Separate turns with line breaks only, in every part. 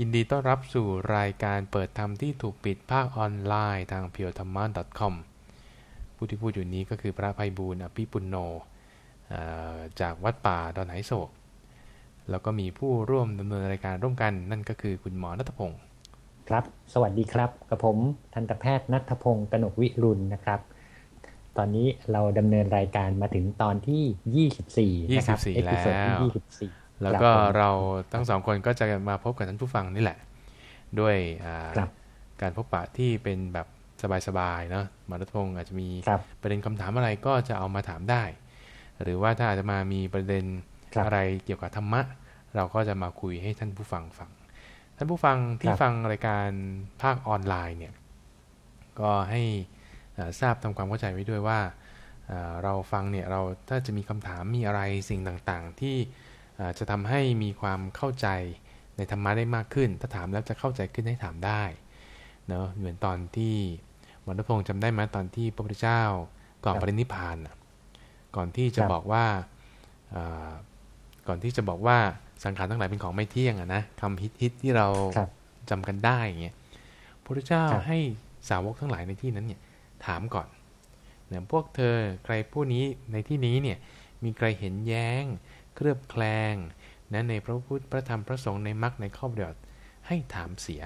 ยินดีต้อนรับสู่รายการเปิดธรรมที่ถูกปิดภาคออนไลน์ทางเพียวธรรมะ .com ผู้ที่พูดอยู่นี้ก็คือพระไพบูลย์อภิปุณโณจากวัดป่าดอนหายโศก แล้วก็มีผู้ร่วมดำเนินรายการร่วมกัน นั่นก็คือคุณหมอณัฐพงศ์
ครับ สวัสดีครับกับผมทันตแพทย์ณัฐพงศ์กนกวิรุฬห์นะครับ ตอนนี้เราดำเนินรายการมาถึงตอนที่ 24 นะครับ
episode ที่ 24 แล้วก็เราทั้งสองคนก็จะมาพบกับท่านผู้ฟังนี่แหละ ด้วยการพบปะที่เป็นแบบสบายๆเนาะมารัตพงศ์อาจจะมีประเด็นคำถามอะไรก็จะเอามาถามได้ หรือว่าถ้าอาจจะมามีประเด็นอะไรเกี่ยวกับธรรมะ เราก็จะมาคุยให้ท่านผู้ฟังฟัง ท่านผู้ฟังที่ฟังรายการภาคออนไลน์เนี่ยก็ให้ทราบทำความเข้าใจไว้ด้วยว่าเราฟังเนี่ยเราถ้าจะมีคำถามมีอะไรสิ่งต่างๆ ที่ จะทำให้มีความเข้าใจในธรรมะได้มากขึ้น ถ้าถามแล้วจะเข้าใจขึ้นให้ถามได้เนาะเหมือนตอนที่มรดพงศ์จำได้ไหมตอนที่พระพุทธเจ้าก่อนปรินิพานก่อนที่จะบอกว่าก่อนที่จะบอกว่าสังขารทั้งหลายเป็นของไม่เที่ยงอะนะคำฮิตๆที่เราจำกันได้อย่างเงี้ยพระพุทธเจ้าให้สาวกทั้งหลายในที่นั้นเนี่ยถามก่อนเนี่ยพวกเธอใครผู้นี้ในที่นี้เนี่ยมีใครเห็นแย้ง เครือบแคลงนะในพระพุทธพระธรรมพระสงฆ์ในมรรคในข้อปฏิบัติให้ถามเสีย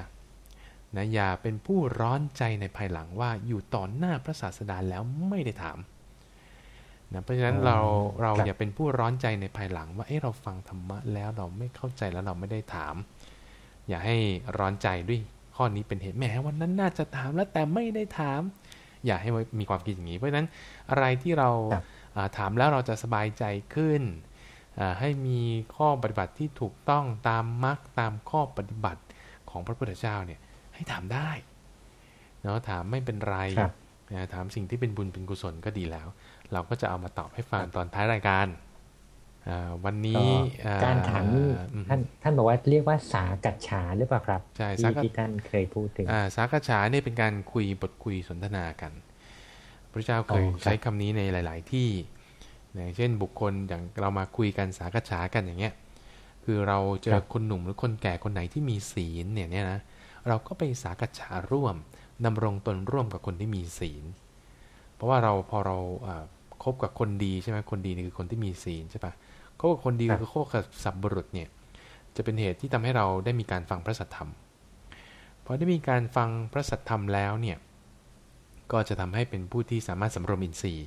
นะอย่าเป็นผู้ร้อนใจในภายหลังว่าอยู่ต่อหน้าพระศาสดาแล้วไม่ได้ถามนะเพราะฉะนั้นเราเราอย่าเป็นผู้ร้อนใจในภายหลังว่าเอ้เราฟังธรรมะแล้วเราไม่เข้าใจแล้วเราไม่ได้ถาม อย่าให้ร้อนใจด้วยข้อนี้เป็นเหตุแม้วันนั้นน่าจะถามแล้วแต่ไม่ได้ถาม อย่าให้มีความคิดอย่างนี้ เพราะฉะนั้นอะไรที่เราถามแล้วเราจะสบายใจขึ้น ให้มีข้อปฏิบัติที่ถูกต้องตามมรรคตามข้อปฏิบัติของพระพุทธเจ้าเนี่ยให้ถามได้เนาะถามไม่เป็นไรนะถามสิ่งที่เป็นบุญเป็นกุศลก็ดีแล้ว เราก็จะเอามาตอบให้ฟังตอนท้ายรายการวันนี้
การถามนี่ท่านท่านบอกว่าเรียกว่าสากัจฉาหรือเปล่าครับใช่ที่ท่านเคยพูดถึง
สากัจฉาเนี่ยเป็นการคุยบทคุยสนทนากัน พระเจ้าเคยใช้คำนี้ในหลาย ๆ ที่ อย่างเช่นบุคคลอย่างเรามาคุยกันสากฉากันอย่างเงี้ยคือเราเจอคนหนุ่มหรือคนแก่คนไหนที่มีศีลเนี่ยเนี่ยนะเราก็ไปสากฉาร่วมดำรงตนร่วมกับคนที่มีศีล เพราะว่าเราพอเราคบกับคนดีใช่ไหมคนดีนี่คือคนที่มีศีลใช่ปะคบกับคนดีคือคบกับสับบุรุษเนี่ยจะเป็นเหตุที่ทำให้เราได้มีการฟังพระสัทธรรมพอได้มีการฟังพระสัทธรรมแล้วเนี่ยก็จะทำให้เป็นผู้ที่สามารถสำรวมอินทรีย์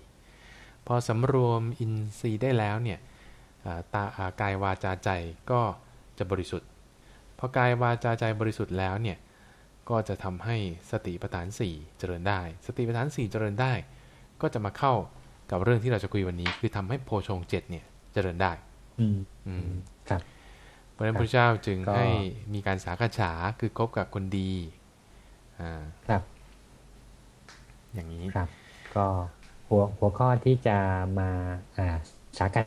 พอสำรวมอินทรีย์ได้แล้วเนี่ยตากายวาจาใจก็จะบริสุทธิ์พอกายวาจาใจบริสุทธิ์แล้วเนี่ยก็จะทำให้สติปัฏฐานสี่เจริญได้ สติปัฏฐานสี่เจริญได้ ก็จะมาเข้ากับเรื่องที่เราจะคุยวันนี้ คือทำให้โพชงเจ็ดเนี่ยเจริญได้
อืมอืมครับ
เพราะฉะนั้นพระเจ้าจึงให้มีการสาขาฉาคือคบกับคนดีอ่า
ครับ
อย่างนี้
ครับ ก็ หัวหัวข้อที่จะมาสากั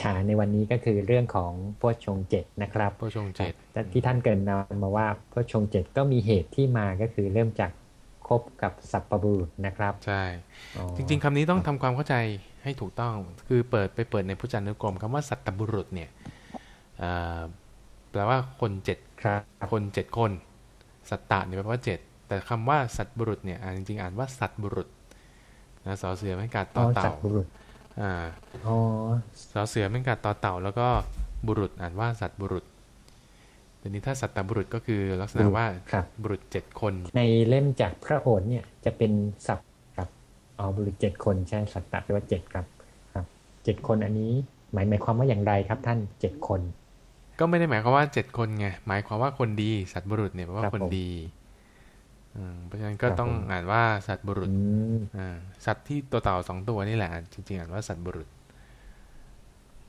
ชาในวันนี้ก็คือเรื่องของพวชงเจ็ดนะครับ
พวชงเจ็ด
ที่ท่านเกินนำมาว่าพวชงเจ็ดก็มีเหตุที่มาก็คือเริ่มจากคบกับสัพปบุรุษนะครับ
ใช่ จริง ๆคำนี้ต้องทำความเข้าใจให้ถูกต้อง คือเปิดไปเปิดในพุทธจานุกรมคำว่าสัตบุรุษเนี่ยแปลว่าคนเจ็ดคนเจ็ดคน สัตตะเนี่ยแปลว่าเจ็ดแต่คำว่าสัตบุรุษเนี่ยจริงๆอ่านว่าสัตบุรุษ นะสอเสือไม่กัดต่อเต่าอ่าสอเสือไม่กัดต่อเต่า แล้วก็บุรุษอ่านว่าสัตว์บุรุษทีนี้ถ้าสัตตบุรุษก็คือลักษณะว่าบุรุษเจ็ดคน
ในเล่มจากพระโอษฐ์เนี่ยจะเป็นสัตว์ครับอ๋อบุรุษเจ็ดคนใช่สัตตะแปลว่าเจ็ดครับครับเจ็ดคนอันนี้ หมายหมายความว่าอย่างไรครับท่านเจ็ดคน
ก็ไม่ได้หมายความว่าเจ็ดคนไงหมายความว่าคนดีสัตว์บุรุษเนี่ยแปลว่าคนดี เพราะฉะนั้นก็ต้องอ่านว่าสัตว์บุรุษสัตว์ที่ตัวเต่าสองตัวนี่แหละจริงๆอ่านว่าสัตว์บุรุษ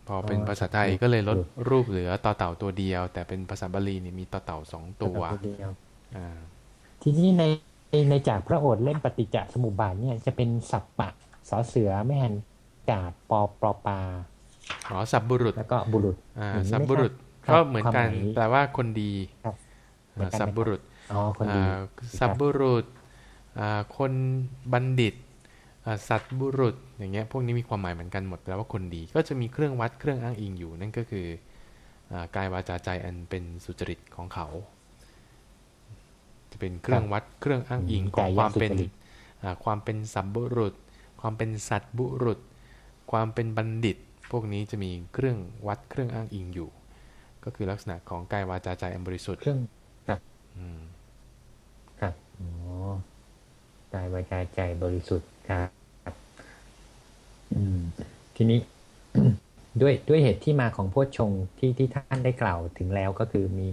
พอเป็นภาษาไทยก็เลยลดรูปเหลือต่อเต่าตัวเดียว แต่เป็นภาษาบาลีนี่มีต่อเต่าสองตัว
ทีนี้ในในจากพระโอษฐ์เล่มปฏิจจสมุปบาทเนี่ยจะเป็นสัพปะสอเสือแม่นกาดปอปอปา
อ๋อสับบุรุษ
แล้วก็บุรุษ
อ่าสับบุรุษก็เหมือนกันแปลว่าคนดีสับบุรุษ สับบุรุษคนบัณฑิตสัตบุรุษอย่างเงี้ยพวกนี้มีความหมายเหมือนกันหมดแปลว่าคนดี ก็จะมีเครื่องวัดเครื่องอ้างอิงอยู่ นั่นก็คือกายวาจาใจอันเป็นสุจริตของเขา จะเป็นเครื่องวัดเครื่องอ้างอิงของความเป็นความเป็นสัมบุรุษ ความเป็นสัตบุรุษ ความเป็นบัณฑิต พวกนี้จะมีเครื่องวัดเครื่องอ้างอิงอยู่ ก็คือลักษณะของกายวาจาใจอันบริสุทธิ์
เครื่องครับอืมครับ อ๋อกายวาจาใจบริสุทธิ์ครับ อืม ทีนี้ด้วยด้วยเหตุที่มาของโพชฌงที่ที่ท่านได้กล่าวถึงแล้วก็คือมี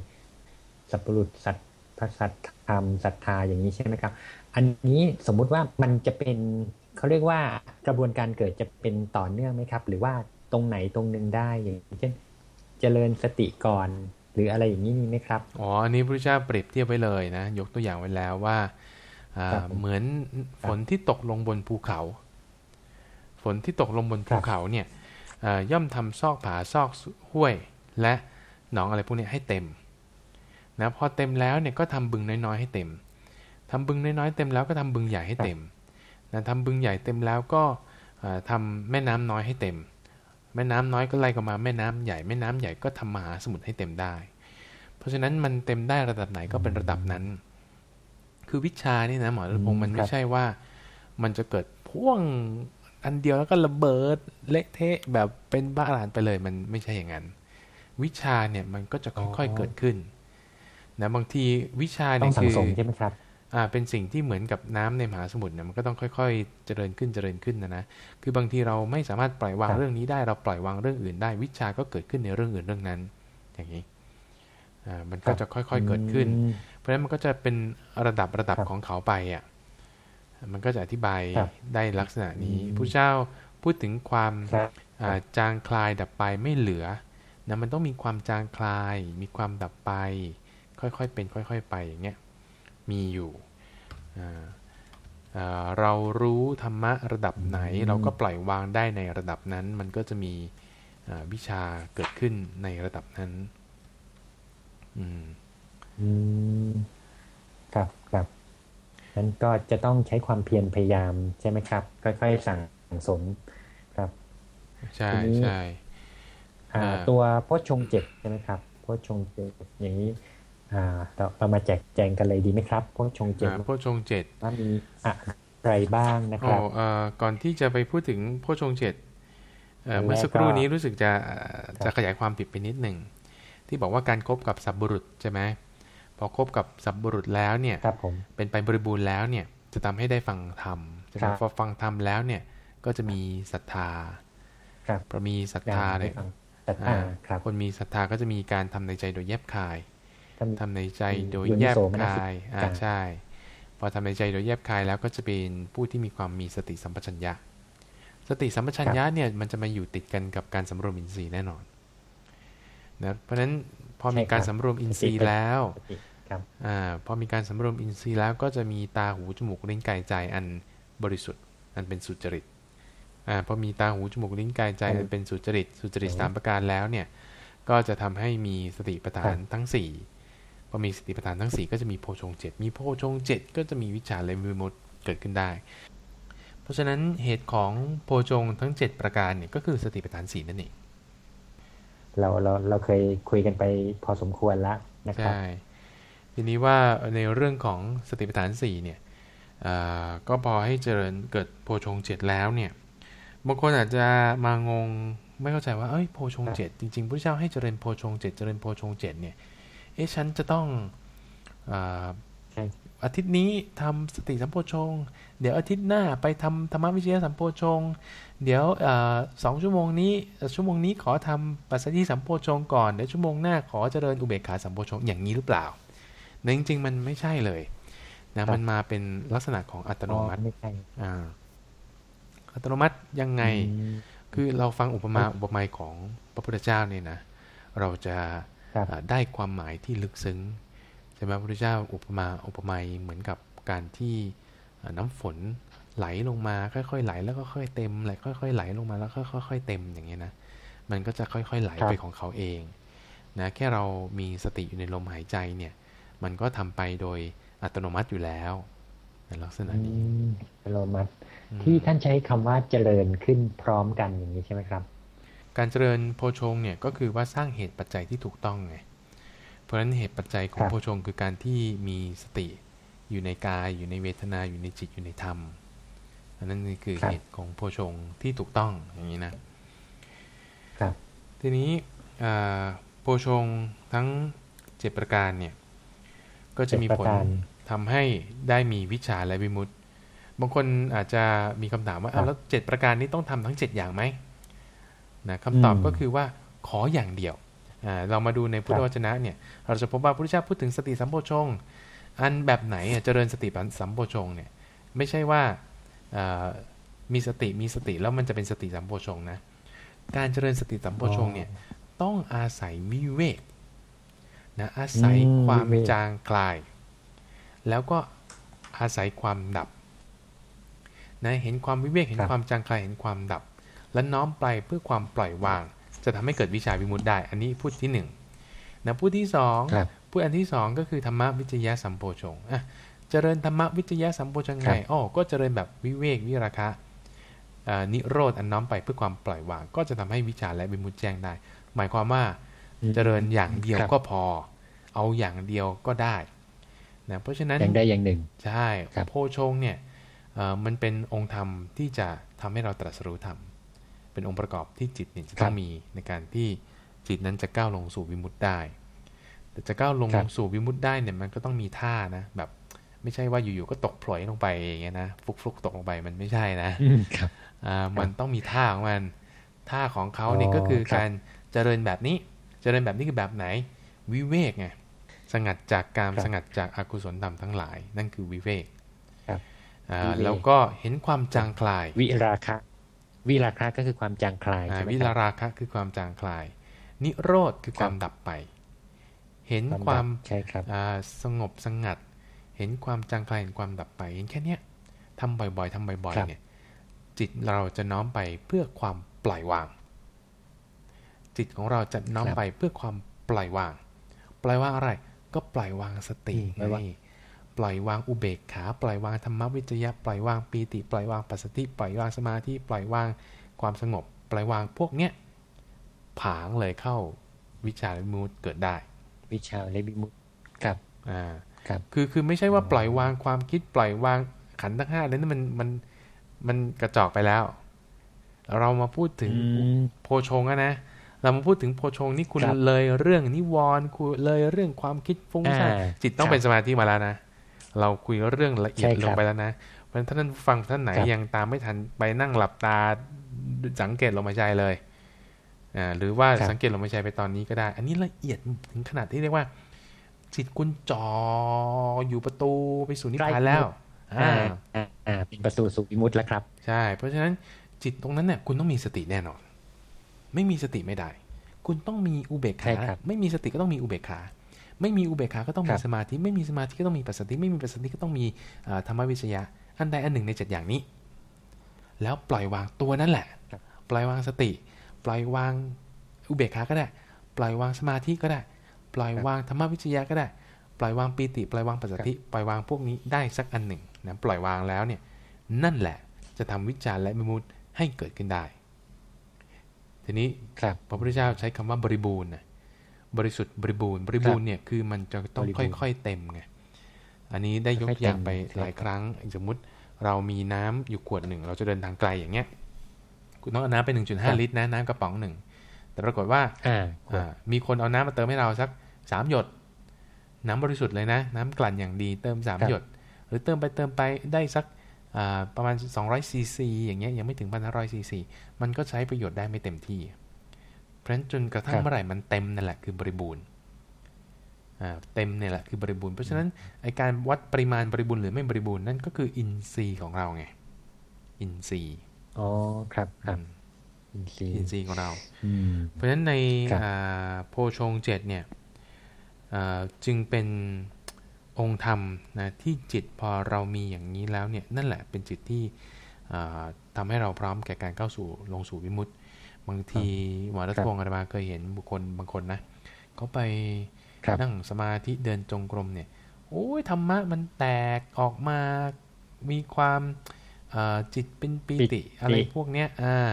สัพพุรุษสัตพระสัตธรรมศรัทธาอย่างนี้ใช่ไหมครับ อันนี้สมมุติว่ามันจะเป็นเขาเรียกว่ากระบวนการเกิดจะเป็นต่อเนื่องไหมครับ หรือว่าตรงไหนตรงหนึ่งได้อย่างเช่น เจริญสติก่อน หรืออะไรอย่างนี้มีไหมครับ
อ๋ออันนี้พระเจ้าเปรียบเทียบไว้เลยนะ ยกตัวอย่างไว้แล้วว่าเหมือนฝนที่ตกลงบนภูเขา ฝนที่ตกลงบนภูเขาเนี่ยย่อมทำซอกผาซอกห้วยและหนองอะไรพวกนี้ให้เต็มนะพอเต็มแล้วเนี่ยก็ทำบึงน้อยๆให้เต็มทำบึงน้อยๆเต็มแล้วก็ทำบึงใหญ่ให้เต็มนะทำบึงใหญ่เต็มแล้วก็ทำแม่น้ำน้อยให้เต็ม แม่น้ำน้อยก็ไล่กันมาแม่น้ำใหญ่แม่น้ำใหญ่ก็ทำมหาสมุทรให้เต็มได้ เพราะฉะนั้นมันเต็มได้ระดับไหนก็เป็นระดับนั้น คือวิชานี่นะหมอรัตพงศ์มันไม่ใช่ว่า มันจะเกิดพ่วงอันเดียวแล้วก็ระเบิดเละเทะแบบเป็นบ้าอรานไปเลยมันไม่ใช่อย่างนั้น วิชาเนี่ยมันก็จะค่อยๆเกิดขึ้นนะบางทีวิชาเนี่ยคือ
ใช่ไหมครับ
อ่าเป็นสิ่งที่เหมือนกับน้ำในมหาสมุทรเนี่ยมันก็ต้องค่อย ๆ เจริญขึ้นเจริญขึ้นนะนะคือบางทีเราไม่สามารถปล่อยวางเรื่องนี้ได้เราปล่อยวางเรื่องอื่นได้วิชาก็เกิดขึ้นในเรื่องอื่นเรื่องนั้น อย่างนี้อ่ามันก็จะค่อยๆเกิดขึ้น เพราะฉะนั้นมันก็จะเป็นระดับระดับของเขาไปอะมันก็จะอธิบายได้ลักษณะนี้ผู้เจ้าพูดถึงความจางคลายดับไปไม่เหลือนะมันต้องมีความจางคลาย มีความดับไป ค่อยๆเป็น ค่อย ๆ ไปอย่างเงี้ยมีอยู่ เรารู้ธรรมะระดับไหน เราก็ปล่อยวางได้ในระดับนั้น มันก็จะมีวิชาเกิดขึ้นในระดับนั้น อืม
ครับครับนั้นก็จะต้องใช้ความเพียรพยายามใช่ไหมครับ ค่อยๆสั่งสมครับ
ใช่ใช่
ตัวโพชงเจ็ดใช่ไหมครับโพชงเจ็ดอย่างนี้ เราเรามาแจกแจงกันเลยดีไหมครับโพชงเจ็ด
โพชงเจ็ด
ว่ามีอะไรบ้างนะครับ
ก่อนที่จะไปพูดถึงโพชงเจ็ดเมื่อสักครู่นี้รู้สึกจะจะขยายความผิดไปนิดหนึ่งที่บอกว่าการครบกับสับบุรุษใช่ไหมพอคบกับสับบุรุษแล้วเนี่ยเป็นไปบริบูรณ์แล้วเนี่ยจะทำให้ได้ฟังธรรมพอฟังธรรมแล้วเนี่ยก็จะมีศรัทธาพอมีศรัทธาเนี่ยคนมีศรัทธาก็จะมีการทำในใจโดยแยบคาย ทำในใจโดยแยบคายอ่าใช่ พอทำในใจโดยแยบคายแล้วก็จะเป็นผู้ที่มีความมีสติสัมปชัญญะ สติสัมปชัญญะเนี่ยมันจะมาอยู่ติดกันกับการสำรวมอินทรีย์แน่นอนนะเพราะฉะนั้นพอมีการสำรวมอินทรีย์แล้วอ่าพอมีการสำรวมอินทรีย์แล้วก็จะมีตาหูจมูกลิ้นกายใจอันบริสุทธิ์อันเป็นสุจริตอ่าพอมีตาหูจมูกลิ้นกายใจอันเป็นสุจริต สุจริตสามประการแล้วเนี่ย ก็จะทำให้มีสติปัฏฐานทั้งสี่ พอมีสติปัฏฐานทั้งสี่ก็จะมีโพชงเจ็ดมีโพชงเจ็ดก็จะมีวิชาเลยมิมุตเกิดขึ้นได้ เพราะฉะนั้นเหตุของโพชงทั้ง 7 ประการเนี่ยก็คือสติปัฏฐานสี่นั่นเอง
เราเราเราเคยคุยกันไปพอสมควรแล้วนะครับใช่
ทีนี้ว่าในเรื่องของสติปัฏฐานสี่เนี่ยก็พอให้เจริญเกิดโพชงเจ็ดแล้วเนี่ยบางคนอาจจะมางงไม่เข้าใจว่าเอ้ยโพชงเจ็ดจริงๆพระเจ้าให้เจริญโพชงเจ็ดเจริญโพชงเจ็ดเนี่ย เอ๊ะฉันจะต้องอาทิตย์นี้ทำสติสัมโพชง เดี๋ยวอาทิตย์หน้าไปทำธรรมวิเชียสัมโพชง เดี๋ยวสองชั่วโมงนี้ชั่วโมงนี้ขอทำปัสสติสัมโพชงก่อนเดี๋ยวชั่วโมงหน้าขอเจริญอุเบกขาสัมโพชงอย่างนี้หรือเปล่าในจริงๆมันไม่ใช่เลยนะมันมาเป็นลักษณะของอัตโนมัติอ่าอัตโนมัติยังไง คือเราฟังอุปมาอุปไมยของพระพุทธเจ้าเนี่ยนะ เราจะ ได้ความหมายที่ลึกซึ้งใช่ไหมพระพุทธเจ้าอุปมาอุปไมยเหมือนกับการที่น้ำฝนไหลลงมาค่อยๆไหลแล้วก็ค่อยเต็มไหลค่อยๆไหลลงมาแล้วค่อยๆเต็มอย่างเงี้ยนะมันก็จะค่อยๆไหลไปของเขาเองนะแค่เรามีสติอยู่ในลมหายใจเนี่ย มันก็ทำไปโดยอัตโนมัติอยู่แล้วในลักษณะนี้
อัตโนมัติที่ท่านใช้คำว่าเจริญขึ้นพร้อมกันอย่างนี้ใช่ไหมครับ
การเจริญโพชงเนี่ยก็คือว่าสร้างเหตุปัจจัยที่ถูกต้องไง เพราะฉะนั้นเหตุปัจจัยของโพชงคือการที่มีสติอยู่ในกายอยู่ในเวทนาอยู่ในจิตอยู่ในธรรมอันนั้นนี่คือเหตุของโพชงที่ถูกต้องอย่างนี้นะทีนี้โพชงทั้งเจ็ดประการเนี่ยก็จะมีผลทำให้ได้มีวิชาและวิมุตติ บางคนอาจจะมีคำถามว่าอ้าวแล้วเจ็ดประการนี้ต้องทำทั้งเจ็ดอย่างไหม นะคำตอบก็คือว่าขออย่างเดียว เรามาดูในพุทธวจนะเนี่ย เราจะพบว่าพระพุทธเจ้าพูดถึงสติสัมโพชง อันแบบไหนเจริญสติสัมโพชงเนี่ยไม่ใช่ว่ามีสติมีสติแล้วมันจะเป็นสติสัมโพชงนะ การเจริญสติสัมโพชงเนี่ยต้องอาศัยวิเวกนะอาศัยความจางคลาย แล้วก็อาศัยความดับนะเห็นความวิเวกเห็นความจางคลายเห็นความดับ และน้อมไปเพื่อความปล่อยวาง จะทำให้เกิดวิชาวิมุตได้ อันนี้พูดที่หนึ่งนะพูดที่สองพูดอันที่สองก็คือธรรมวิจยะสัมโพชงอะเจริญธรรมวิจยะสัมโพชงไงอ๋อก็เจริญแบบวิเวกวิราคะนิโรธอันน้อมไปเพื่อความปล่อยวาง ก็จะทำให้วิชาและวิมุตแจ้งได้ หมายความว่าเจริญอย่างเดียวก็พอ เอาอย่างเดียวก็ได้นะเพราะฉะนั้น
อย่างใดอย่างหนึ่ง
ใช่โพชงเนี่ยมันเป็นองค์ธรรมที่จะทำให้เราตรัสรู้ธรรม เป็นองค์ประกอบที่จิตเนี่ยจะต้องมีในการที่จิตนั้นจะก้าวลงสู่วิมุตติได้ แต่จะก้าวลงสู่วิมุตติได้เนี่ยมันก็ต้องมีท่านะ แบบไม่ใช่ว่าอยู่ๆก็ตกพลอยลงไปอย่างเงี้ยนะฟุกฟุกตกลงไปมันไม่ใช่นะครับอ่ามันต้องมีท่าของมันท่าของเขานี่ก็คือการเจริญแบบนี้จริญแบบนี้คือแบบไหน วิเวกไงสงัดจากการสงัดจากอากุศลธรรมทั้งหลาย นั่นคือวิเวกแล้วก็เห็นความจางคลาย
วิราคะ วิราคะก็คือความจางคลาย
วิราคะคือความจางคลาย นิโรธคือความดับไป เห็นความสงบสงัด เห็นความจางคลายเห็นความดับไปเห็นแค่เนี้ยทำบ่อยๆทำบ่อยๆเนี่ย จิตเราจะน้อมไปเพื่อความปล่อยวาง จิตของเราจะน้อมไปเพื่อความปล่อยวาง ปล่อยวางอะไร ก็ปล่อยวางสติไง ปล่อยวางอุเบกขา ปล่อยวางธรรมวิจยะ ปล่อยวางปีติ ปล่อยวางปัสสติ ปล่อยวางสมาธิ ปล่อยวางความสงบ ปล่อยวางพวกเนี้ยผางเลยเข้าวิชาลิมุตเกิดได้
วิชาเลบิมุตครับ
อ่าครับคือคือไม่ใช่ว่าปล่อยวางความคิดปล่อยวางขันธ์ทั้งห้าแล้วนั่นมันมันมันกระจอกไปแล้ว เรามาพูดถึงโพชงอะนะ เรามาพูดถึงโพชงนี่คุณเลยเรื่องนิวรณ์คุณเลยเรื่องความคิดฟุ้งซ่านจิตต้องเป็นสมาธิมาแล้วนะ เราคุยเรื่องละเอียดลงไปแล้วนะเพราะท่านฟังท่านไหนยังตามไม่ทันไปนั่งหลับตาสังเกตลมหายใจเลยอ่าหรือว่าสังเกตลมหายใจไปตอนนี้ก็ได้ อันนี้ละเอียดถึงขนาดที่เรียกว่า จิตคุณจออยู่ประตูไปสู่นิพพานแล้ว
อ่าอ่าเป็นประตูสู่วิมุตต์แล้วครับ
ใช่ เพราะฉะนั้นจิตตรงนั้นเนี่ยคุณต้องมีสติแน่นอน ไม่มีสติไม่ได้ คุณต้องมีอุเบกขาไม่มีสติก็ต้องมีอุเบกขา ไม่มีอุเบกขาก็ต้องมีสมาธิไม่มีสมาธิก็ต้องมีปัสสติไม่มีปัสสติก็ต้องมีธรรมวิชยะ อันใดอันหนึ่งในเจ็ดอย่างนี้ แล้วปล่อยวางตัวนั่นแหละ ปล่อยวางสติ ปล่อยวางอุเบกขาก็ได้ ปล่อยวางสมาธิก็ได้ ปล่อยวางธรรมวิชยะก็ได้ ปล่อยวางปีติ ปล่อยวางปัสสติปล่อยวางพวกนี้ได้สักอันหนึ่งนะปล่อยวางแล้วเนี่ยนั่นแหละจะทำวิจารและมิมุตให้เกิดขึ้นได้ ทีนี้พระพุทธเจ้าใช้คำว่าบริบูรณ์นะ บริสุทธิ์บริบูรณ์บริบูรณ์เนี่ยคือมันจะต้องค่อย ๆ เต็มไงอันนี้ได้ยกอย่างไปหลายครั้งสมมุติเรามีน้ำอยู่ขวดหนึ่งเราจะเดินทางไกลอย่างเงี้ยคุณต้องเอาน้ำไปหนึ่งจุดห้าลิตรนะน้ำกระป๋องหนึ่งแต่ปรากฏว่ามีคนเอาน้ำมาเติมให้เราสักสามหยด น้ำบริสุทธิ์เลยนะ น้ำกลั่นอย่างดีเติมสามหยด หรือเติมไปเติมไปได้สักประมาณ200ซีซีอย่างเงี้ยยังไม่ถึงพันห้าร้อยซีซีมันก็ใช้ประโยชน์ได้ไม่เต็มที่ เพราะฉะนั้นจนกระทั่งเมื่อไหร่มันเต็มนั่นแหละคือบริบูรณ์เต็มเนี่ยแหละคือบริบูรณ์เพราะฉะนั้นไอการวัดปริมาณบริบูรณ์หรือไม่บริบูรณ์นั่นก็คืออินทรีย์ของเราไงอินทรีย์
อ๋อครับครับ
อินทรีย์อินทรีย์ของเราเพราะฉะนั้นในโพชงเจ็ดเนี่ยจึงเป็นองค์ธรรมนะที่จิตพอเรามีอย่างนี้แล้วเนี่ยนั่นแหละเป็นจิตที่ทำให้เราพร้อมแก่การเข้าสู่ลงสู่วิมุตติ บางทีหมอรัตพงศ์อาตมาเคยเห็นบุคคลบางคนนะเขาไปนั่งสมาธิเดินจงกรมเนี่ยโอ้ยธรรมะมันแตกออกมามีความจิตเป็นปีติอะไรพวกเนี้ยอ่า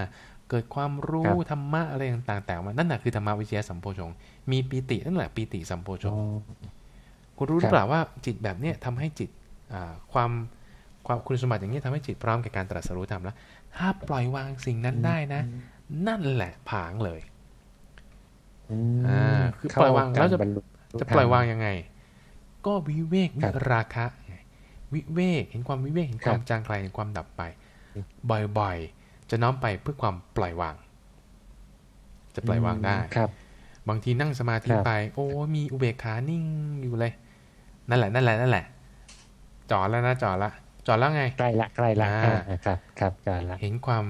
เกิดความรู้ธรรมะอะไรต่างๆแต่มานั่นแหละคือธรรมวิเชียสัมโพชงมีปีตินั่นแหละปีติสัมโพชงคุณรู้หรือเปล่าว่าจิตแบบเนี้ยทำให้จิตความความคุณสมบัติอย่างนี้ทำให้จิตพร้อมแก่การตรัสรู้ธรรมแล้วถ้าปล่อยวางสิ่งนั้นได้นะ นั่นแหละผางเลยอ่าคือปล่อยวางแล้วจะจะปล่อยวางยังไง ก็วิเวกวิราคะวิเวกเห็นความวิเวกเห็นความจางคลายเห็นความดับไป บ่อยๆ จะน้อมไปเพื่อความปล่อยวาง จะปล่อยวางได้
ครับ
บางทีนั่งสมาธิไป โอ้มีอุเบกขานิ่งอยู่เลย นั่นแหละนั่นแหละนั่นแหละจอดแล้วนะจอดละจอดแล้วไง
ใกล้ละใกล้ละครับครับจอดละ
เห็นความ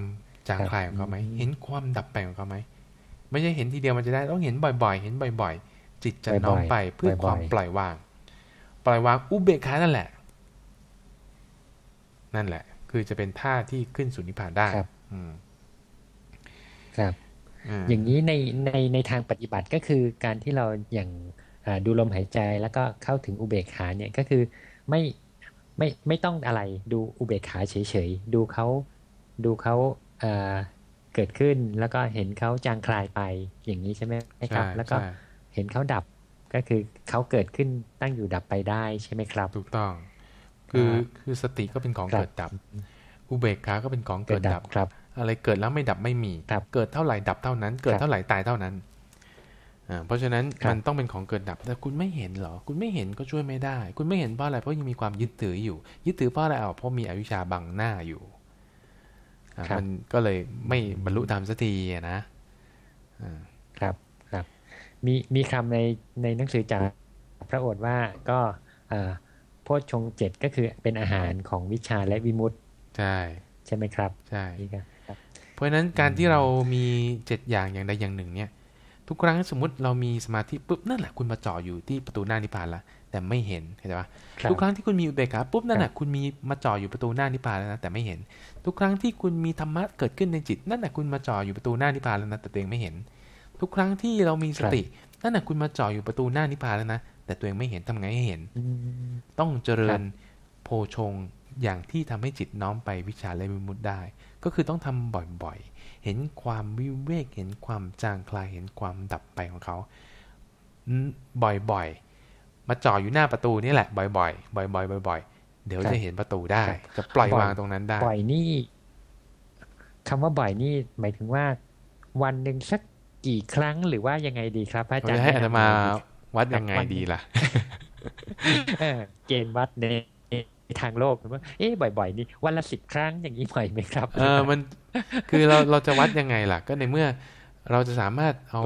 จางคลายของเขาไหมเห็นความดับไปของเขาไหมไม่ใช่เห็นทีเดียวมันจะได้ต้องเห็นบ่อย ๆ เห็นบ่อย ๆ จิตจะน้อมไปเพื่อความปล่อยวาง ปล่อยวางอุเบกขานั่นแหละ นั่นแหละ คือจะเป็นท่าที่ขึ้นสู่นิพพานได้
ครับครับอย่างนี้ในในในทางปฏิบัติก็คือการที่เราอย่างดูลมหายใจแล้วก็เข้าถึงอุเบกขาเนี่ยก็คือไม่ไม่ไม่ต้องอะไรดูอุเบกขาเฉยๆดูเขาดูเขา เเกิดขึ้นแล้วก็เห็นเขาจางคลายไปอย่างนี้ใช่ไหมครับ แล้วก็เห็นเขาดับก็คือเขาเกิดขึ้นตั้งอยู่ดับไปได้ใช่ไหมครับ
ถูกต้อง คือคือสติก็เป็นของเกิดดับอุเบกขาก็เป็นของเกิดดับ
ครับ
อะไรเกิดแล้วไม่ดับไม่มีเกิดเท่าไหร่ดับเท่านั้น เกิดเท่าไหร่ตายเท่านั้นเพราะฉะนั้นมันต้องเป็นของเกิดดับ แต่คุณไม่เห็นหรอ คุณไม่เห็นก็ช่วยไม่ได้ คุณไม่เห็นเพราะอะไร เพราะยังมีความยึดถืออยู่ ยึดถือเพราะอะไรอะเพราะมีอวิชชาบังหน้าอยู่ มันก็เลยไม่บรรลุธรรมสักทีนะ
ครับครับมีมีคำในในหนังสือจากพระโอษฐ์ว่าก็โพชฌงเจ็ดก็คือเป็นอาหารของวิชาและวิมุต
ใช่
ใช่ไหมครับ
ใช่เพราะฉะนั้นการที่เรามีเจ็ดอย่างอย่างใดอย่างหนึ่งเนี่ย ทุกครั้งสมมติเรามีสมาธิปุ๊บนั่นแหละคุณมาจ่ออยู่ที่ประตูหน้านิพพานแล้ว แต่ไม่เห็นเข้าใจปะทุกครั้งที่คุณมีอุเบกขาปุ๊บนั่นแหละคุณมีมาจ่ออยู่ประตูหน้านิพพานแล้วนะแต่ไม่เห็น ทุกครั้งที่คุณมีธรรมะเกิดขึ้นในจิตนั่นแหละคุณมาจ่ออยู่ประตูหน้านิพพานแล้วนะแต่ตัวเองไม่เห็น ทุกครั้งที่เรามีสตินั่นแหละคุณมาจ่ออยู่ประตูหน้านิพพานแล้วนะแต่ตัวเองไม่เห็นทำไงให้เห็น ต้องเจริญโพชงอย่างที่ทำให้จิตน้อมไปวิชาและมิมุตได้ ก็คือต้องทำบ่อยเห็นความวิเวก เห็นความจางคลาย เห็นความดับไปของเขา บ่อยๆ มาจ่ออยู่หน้าประตูนี่แหละบ่อยๆบ่อยๆบ่อยๆเดี๋ยวจะเห็นประตูได้ จะปล่อยวางตรงนั้นได้
บ่อยนี่คำว่าบ่อยนี่หมายถึงว่า วันหนึ่งสักกี่ครั้งหรือว่ายังไงดีครับพระอาจารย์
ให้อาตมาวัดยังไงดีล่ะ
เกณฑ์วัดในทางโลกว่าเอ๊ะบ่อย ๆ นี่วันละสิบครั้งอย่างนี้บ่อยไหมครับ
เออมันคือเราเราจะวัดยังไงล่ะ ก็ในเมื่อเราจะสามารถเอา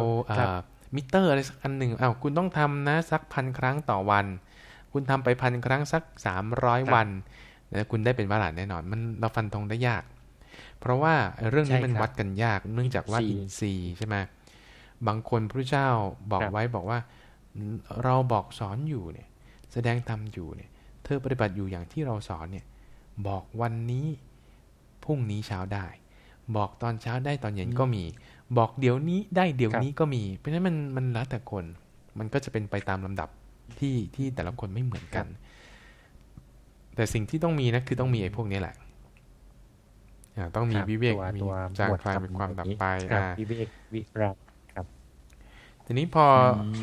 มิเตอร์อะไรสักอันหนึ่งอ้าวคุณต้องทำนะสักพันครั้งต่อวัน คุณทำไปพันครั้งสักสามร้อยวันแล้วคุณได้เป็นวาลานแน่นอน มันเราฟันธงได้ยาก เพราะว่าเรื่องนี้มันวัดกันยากเนื่องจากว่าอินทรีย์ใช่ไหมบางคนพระเจ้าบอกไว้บอกว่า เราบอกสอนอยู่เนี่ย แสดงธรรมอยู่เนี่ย เธอปฏิบัติอยู่อย่างที่เราสอนเนี่ย บอกวันนี้พรุ่งนี้เช้าได้ บอกตอนเช้าได้ตอนเย็นก็มี บอกเดี๋ยวนี้ได้เดี๋ยวนี้ก็มี เพราะฉะนั้นมันมันแล้วแต่คน มันก็จะเป็นไปตามลำดับที่ที่แต่ละคนไม่เหมือนกัน แต่สิ่งที่ต้องมีนะคือต้องมีไอ้พวกนี้แหละต้องมีวิเวกมีจางคลายเป็นความดับไป
วิเวกวิรักครับ
ทีนี้พอ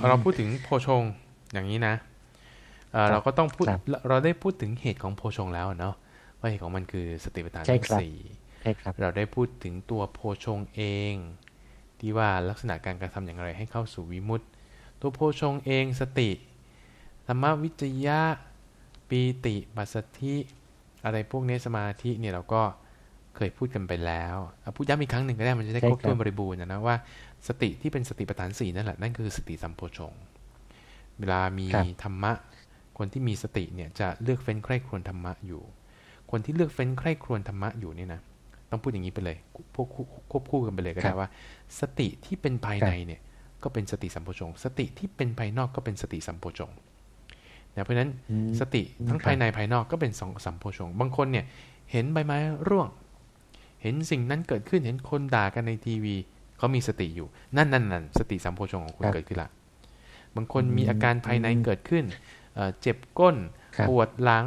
เราพูดถึงโพชงอย่างนี้นะเราก็ต้องพูดเราได้พูดถึงเหตุของโพชงแล้วเนาะว่าเหตุของมันคือสติปัฏฐาน ทั้งสี่เราได้พูดถึงตัวโพชงเอง ที่ว่าลักษณะการกระทำอย่างไรให้เข้าสู่วิมุตต์ตัวโพชงเองสติธรรมวิจยะปีติปัสสธิอะไรพวกนี้สมาธิเนี่ยเราก็เคยพูดกันไปแล้วพูดย้ำอีกครั้งหนึ่งก็ได้มันจะได้ครบถ้วนบริบูรณ์นะว่าสติที่เป็นสติปัฏฐานสี่นั่นแหละนั่นคือสติสัมโพชง เวลามีธรรมะ คนที่มีสติเนี่ยจะเลือกเฟ้นใคร่ครวญธรรมะอยู่ คนที่เลือกเฟ้นใคร่ครวญธรรมะอยู่นี่นะ ต้องพูดอย่างนี้ไปเลยพวกควบคู่กันไปเลยก็ได้ว่า สติที่เป็นภายในเนี่ยก็เป็นสติสัมโพชงสติที่เป็นภายนอกก็เป็นสติสัมโพชงนะเพราะฉะนั้นสติทั้งภายในภายนอกก็เป็นสองสัมโพชงบางคนเนี่ยเห็นใบไม้ร่วง เห็นสิ่งนั้นเกิดขึ้นเห็นคนด่ากันในทีวีเขามีสติอยู่ นั่นนั่นนั่นสติสัมโพชงของคุณเกิดขึ้นละบางคนมีอาการภายในเกิดขึ้นเจ็บก้นปวดหลัง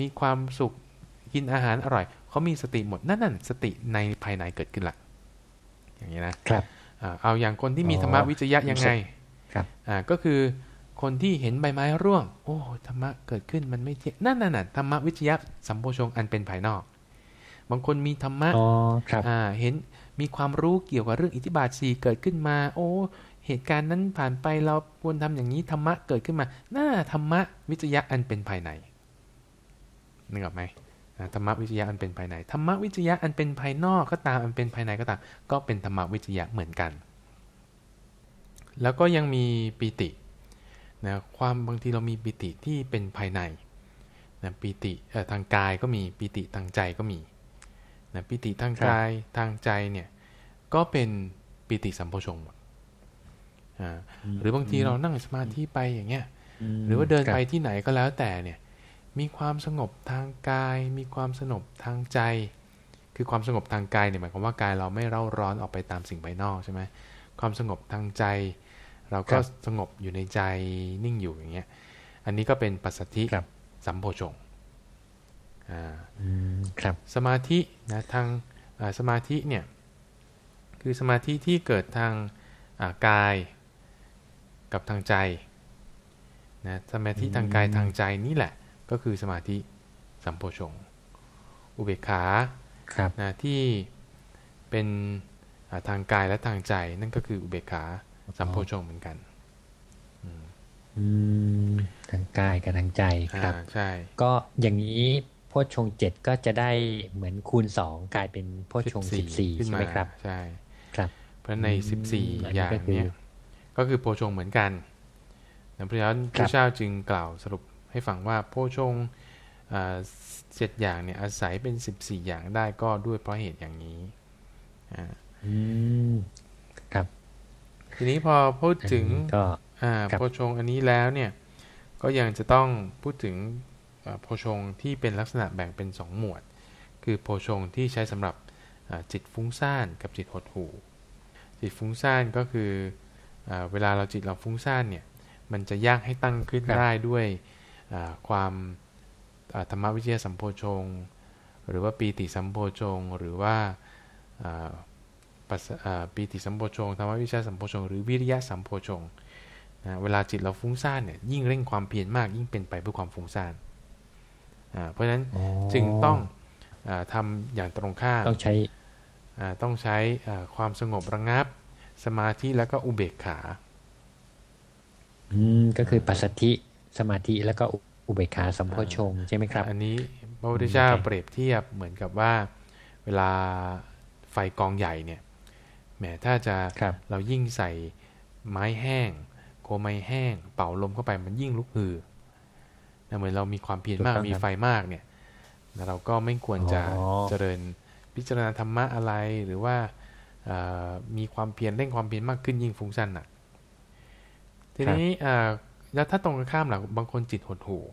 มีความสุขกินอาหารอร่อย เขามีสติหมดนั่นนั่นสติในภายในเกิดขึ้นละอย่างนี้นะครับเอาอย่างคนที่มีธรรมวิจยะยังไง
ครับ
อ่าก็คือคนที่เห็นใบไม้ร่วง โอ้ธรรมะเกิดขึ้นมันไม่เที่ยงนั่นน่ะธรรมวิจยะสัมโพชงอันเป็นภายนอก บางคนมีธรรมะอ่าเห็นมีความรู้เกี่ยวกับเรื่องอิทธิบาทสี่เกิดขึ้นมา โอ้เหตุการณ์นั้นผ่านไปเราควรทำอย่างนี้ธรรมะเกิดขึ้นมาน่าธรรมะวิจยะอันเป็นภายในนึกออกไหม ธรรมวิจยะอันเป็นภายในธรรมวิจยะอันเป็นภายนอกก็ตามอันเป็นภายในก็ตาม ก็เป็นธรรมวิจยะเหมือนกัน แล้วก็ยังมีปิตินะความบางทีเรามีปิติที่เป็นภายในนะปิติทางกายก็มีปิติทางใจก็มีนะปิติทางกายทางใจเนี่ยก็เป็นปิติสัมโพชงหมดหรือบางทีเรานั่งสมาธิไปอย่างเงี้ยหรือว่าเดินไปที่ไหนก็แล้วแต่เนี่ย มีความสงบทางกาย มีความสงบทางใจ คือความสงบทางกายเนี่ยหมายความว่ากายเราไม่เร่าร้อนออกไปตามสิ่งภายนอกใช่ไหมความสงบทางใจ เราก็สงบอยู่ในใจนิ่งอยู่อย่างเงี้ย อันนี้ก็เป็นปัสสธิสัมโพชง
ครับ
สมาธินะทางสมาธิเนี่ยคือสมาธิที่เกิดทางกายกับทางใจนะสมาธิทางกายทางใจนี่แหละ ก็คือสมาธิสัมโพชง อุเบกขา
ครับ
นะที่เป็นทางกายและทางใจนั่นก็คืออุเบกขาสัมโพชงเหมือนกัน
อืมทางกายกับทางใจครับ
ใช่
ก็อย่างนี้โพชงเจ็ดก็จะได้เหมือนคูณสองกลายเป็นโพชงสิบสี่ใช่ไหมครับ
ใช่
ครับ
เพราะในสิบสี่อย่างเนี้ยก็คือโพชงเหมือนกันเพราะฉะนั้นพระเจ้าจึงกล่าวสรุป ให้ฟังว่าโพชงเจ็ดอย่างเนี่ยอาศัยเป็นสิบสี่อย่างได้ก็ด้วยเพราะเหตุอย่างนี้
อืมครับ
ทีนี้พอพูดถึงโพชงอันนี้แล้วเนี่ย ก็ยังจะต้องพูดถึงโพชงที่เป็นลักษณะแบ่งเป็นสองหมวด คือโพชงที่ใช้สำหรับจิตฟุ้งซ่านกับจิตหดหู่จิตฟุ้งซ่านก็คือเวลาเราจิตเราฟุ้งซ่านเนี่ย มันจะยากให้ตั้งขึ้นได้ด้วย ความธรรมวิจยสัมโพชง หรือว่าปีติสัมโพชง หรือว่าปีติสัมโพชงธรรมวิจยสัมโพชง หรือวิริยะสัมโพชงนะเวลาจิตเราฟุ้งซ่านเนี่ยยิ่งเร่งความเพียรมาก ยิ่งเป็นไปเพื่อความฟุ้งซ่านเพราะฉะนั้นจึงต้องอทำอย่างตรงข้าม
ต้องใช้
ต้องใช้ความสงบระงับ สมาธิแล้วก็อุเบกขา
อืมก็คือปัสสธิ สมาธิแล้วก็อุเบกขาสัมโพชงใช่ไหมครับ
อันนี้พระพุทธเจ้าเปรียบเทียบเหมือนกับว่าเวลาไฟกองใหญ่เนี่ยแหมถ้าจะเรายิ่งใส่ไม้แห้ง โคไม้แห้ง เป่าลมเข้าไปมันยิ่งลุกฮือเหมือนเรามีความเพียรมากมีไฟมากเนี่ยเราก็ไม่ควรจะเจริญพิจารณาธรรมะอะไรหรือว่ามีความเพียรเร่งความเพียรมากขึ้นยิ่งฟุ้งซ่านหนักทีนี้ แล้วถ้าตรงกันข้ามหลังบางคนจิตหดหู่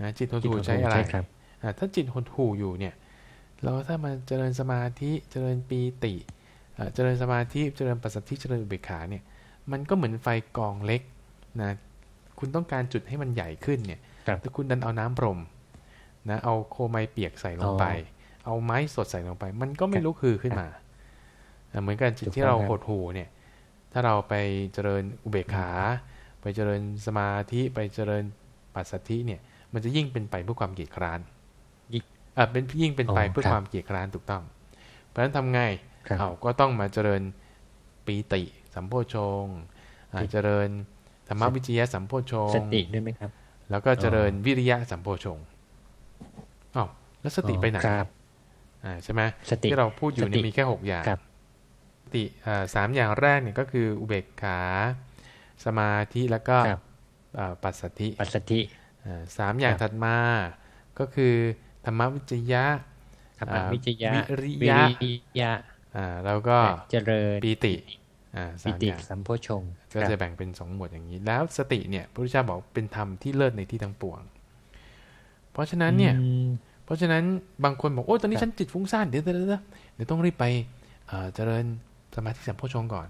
นะจิตหดหู่ใช้อะไรถ้าจิตหดหู่อยู่เนี่ยเราถ้ามาเจริญสมาธิเจริญปีติเจริญสมาธิเจริญปัสสติเจริญอุเบกขาเนี่ยมันก็เหมือนไฟกองเล็กนะคุณต้องการจุดให้มันใหญ่ขึ้นเนี่ยแต่คุณดันเอาน้ำพรมนะเอาโคไมเปียกใส่ลงไป เอาไม้สดใส่ลงไป มันก็ไม่ลุกคือขึ้นมา เหมือนกันจิตที่เราหดหูเนี่ย ถ้าเราไปเจริญอุเบกขา ไปเจริญสมาธิไปเจริญปัสสธิเนี่ย มันจะยิ่งเป็นไปเพื่อความเกียดคร้านอ่าเป็นยิ่งเป็นไปเพื่อความเกียดคร้านถูกต้อง เพราะฉะนั้นทำไงเอาก็ต้องมาเจริญปีติสัมโพชงเจริญธรรมวิจยะสัมโพชง
สติด้วยไหมครับ
แล้วก็เจริญวิริยะสัมโพชงอ๋อแล้วสติไปไหนอ่าใช่ไหมที่เราพูดอยู่นี่มีแค่หกอย่างสติสามอย่างแรกเนี่ยก็คืออุเบกขา สมาธิแล้วก็ปัสสติ
ปัสสติ
สามอย่างถัดมาก็คือธรรมวิจยะ
ธรรมวิจยะ
วิริยะแล้วก็
เจริญ
ปีติ
ปีติสัมโพชง
ก็จะแบ่งเป็นสองหมวดอย่างนี้ แล้วสติเนี่ยพระพุทธเจ้าบอกเป็นธรรมที่เลิศในที่ทั้งปวง เพราะฉะนั้นเนี่ย เพราะฉะนั้นบางคนบอกโอ้ตอนนี้ฉันจิตฟุ้งซ่านเดี๋ยวเดี๋ยวเดี๋ยวต้องรีบไปเจริญสมาธิสัมโพชงก่อน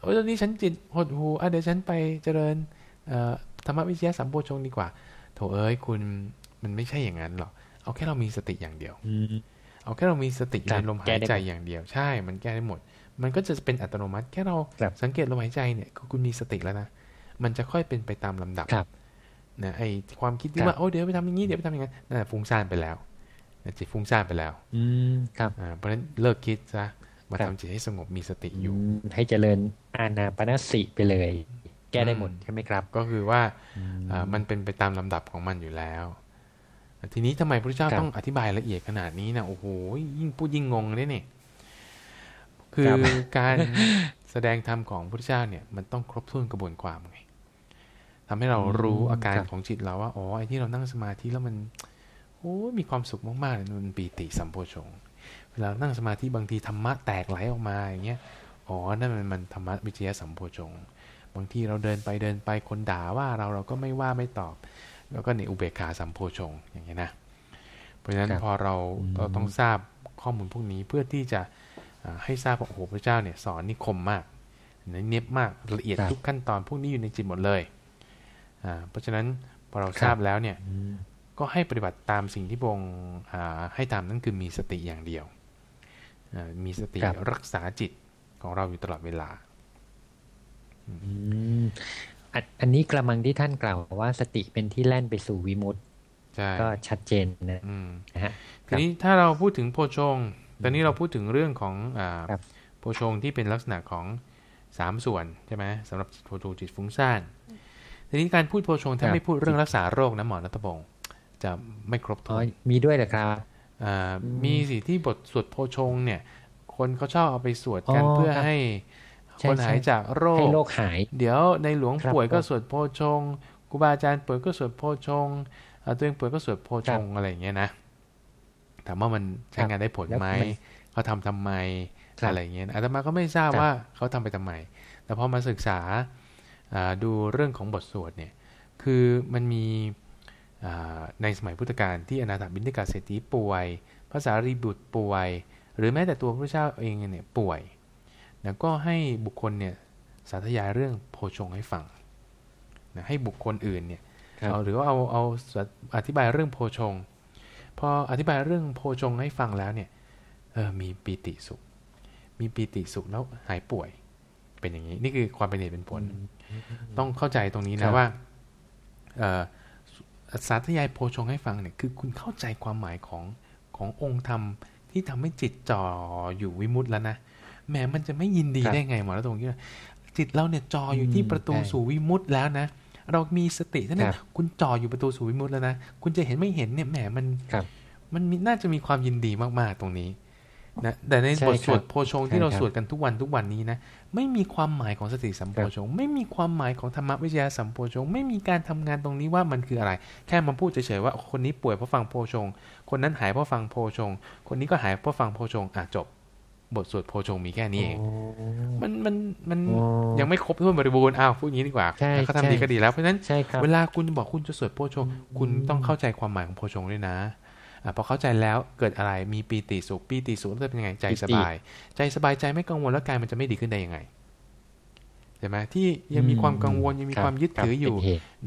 โอ้ยตอนนี้ฉันจิตหดหูอะเดี๋ยวฉันไปเจริญธรรมวิทยาสัมโพชงดีกว่า โถเอ้ยคุณมันไม่ใช่อย่างนั้นหรอก เอาแค่เรามีสติอย่างเดียว
เอ
เอาแค่เรามีสติในลมหายใจอย่างเดียว ใช่ มันแก้ได้หมด มันก็จะเป็นอัตโนมัติ แค่เราสังเกตลมหายใจเนี่ยคุณมีสติแล้วนะ มันจะค่อยเป็นไปตามลำดับนะไอความคิดที่ว่าโอ้เดี๋ยวไปทำอย่างนี้เดี๋ยวไปทำอย่างนั้นนั่นฟุ้งซ่านไปแล้วจิตฟุ้งซ่านไปแล้ว
อืมครับ
เพราะฉะนั้นเลิกคิดซะ มาทำจิตให้สงบมีสติอยู่
ให้เจริญอานาปนสิไปเลย แก้ได้หมดใช่ไหมครับ
ก็คือว่ามันเป็นไปตามลำดับของมันอยู่แล้ว ทีนี้ทำไมพระเจ้าต้องอธิบายละเอียดขนาดนี้นะโอ้โหยิ่งพูดยิ่งงงเลยเนี่ยคือการแสดงธรรมของพระเจ้าเนี่ย มันต้องครบถ้วนกระบวนความไงทำให้เรารู้อาการของจิตเราว่าอ๋อไอ้ที่เรานั่งสมาธิแล้วมันโอ้มีความสุขมากๆเลยมันปีติสัมโพชง เวลานั่งสมาธิบางทีธรรมะแตกไหลออกมาอย่างเงี้ยอ๋อนั่นมันมันธรรมะวิจยสัมโพชงบางทีเราเดินไปเดินไปคนด่าว่าเราเราก็ไม่ว่าไม่ตอบ แล้วก็ในอุเบกขาสัมโพชงอย่างเงี้ยนะเพราะฉะนั้นพอเราเราต้องทราบข้อมูลพวกนี้เพื่อที่จะให้ทราบว่าโอ้โหพระเจ้าเนี่ยสอนนิคมมากเนียบมากละเอียดทุกขั้นตอนพวกนี้อยู่ในจิตหมดเลยเพราะฉะนั้นพอเราทราบแล้วเนี่ยก็ให้ปฏิบัติตามสิ่งที่พระองค์ให้ตามนั่นคือมีสติอย่างเดียว มีสติรักษาจิตของเราอยู่ตลอดเวลา
อันนี้กระมังที่ท่านกล่าวว่าสติเป็นที่แล่นไปสู่วิมุตติก็ชัดเจนนะ
ฮะทีนี้ถ้าเราพูดถึงโพชงตอนนี้เราพูดถึงเรื่องของโพชงที่เป็นลักษณะของสามส่วนใช่ไหมสำหรับจิตโพชงจิตฟุ้งซ่านทีนี้การพูดโพชงถ้าไม่พูดเรื่องรักษาโรคนะหมอนัตพงศ์จะไม่ครบถ้วน
มีด้วยเหรอครับ
มีสิที่บทสวดโพชงเนี่ย คนเขาชอบเอาไปสวดกันเพื่อให้คนหายจากโรคให้
โรคหาย
เดี๋ยวในหลวงป่วยก็สวดโพชงครูบาอาจารย์ป่วยก็สวดโพชงตัวเองป่วยก็สวดโพชงอะไรอย่างเงี้ยนะถามว่ามันใช้งานได้ผลไหมเขาทำทำไมอะไรเงี้ยอาตมาก็ไม่ทราบว่าเขาทำไปทำไม แต่พอมาศึกษาดูเรื่องของบทสวดเนี่ย คือมันมี ในสมัยพุทธกาลที่อนาถบิณฑิกาเศรษฐีป่วย ภาษารีบุตรป่วย หรือแม้แต่ตัวพระเจ้าเองเนี่ยป่วยนะก็ให้บุคคลเนี่ยสาธยายเรื่องโพชงให้ฟังนะให้บุคคลอื่นเนี่ยเอาหรือว่าเอาเอาอธิบายเรื่องโพชง พออธิบายเรื่องโพชงให้ฟังแล้วเนี่ยเออมีปีติสุข มีปีติสุขแล้วหายป่วย เป็นอย่างนี้ นี่คือความเป็นเหตุเป็นผล ต้องเข้าใจตรงนี้นะว่า สาธยายโพชงให้ฟังเนี่ยคือคุณเข้าใจความหมายของขององค์ธรรมที่ทำให้จิตจ่ออยู่วิมุตต์แล้วนะแหมมันจะไม่ยินดีได้ไงหมอแล้วตรงนี้จิตเราเนี่ยจ่ออยู่ที่ประตูสู่วิมุตต์แล้วนะเรามีสติท่านนั้นคุณจ่ออยู่ประตูสู่วิมุตต์แล้วนะคุณจะเห็นไม่เห็นเนี่ยแหมมันมันน่าจะมีความยินดีมากๆตรงนี้ นะแต่ในบทสวดโพชงที่เราสวดกันทุกวันทุกวันนี้นะไม่มีความหมายของสติสัมโพชง ไม่มีความหมายของธรรมวิทยาสัมโพชง ไม่มีการทำงานตรงนี้ว่ามันคืออะไร แค่มาพูดเฉยๆว่าคนนี้ป่วยเพราะฟังโพชง คนนั้นหายเพราะฟังโพชง คนนี้ก็หายเพราะฟังโพชงอะจบบทสวดโพชงมีแค่นี้เองมันมันมันยังไม่ครบถ้วนบริบูรณ์อ้าวพูดอย่างนี้ดีกว่าเขาทำดีก็ดีแล้วเพราะฉะนั้นเวลาคุณบอกคุณจะสวดโพชง คุณต้องเข้าใจความหมายของโพชงด้วยนะอ พอเข้าใจแล้วเกิดอะไรมีปีติสุขปีติสุขจะเป็นยังไงใจสบาย ใจสบายใจไม่กังวลแล้วกายมันจะไม่ดีขึ้นได้ยังไงใช่ไหมที่ยังมีความกังวลยังมีความยึดถืออยู่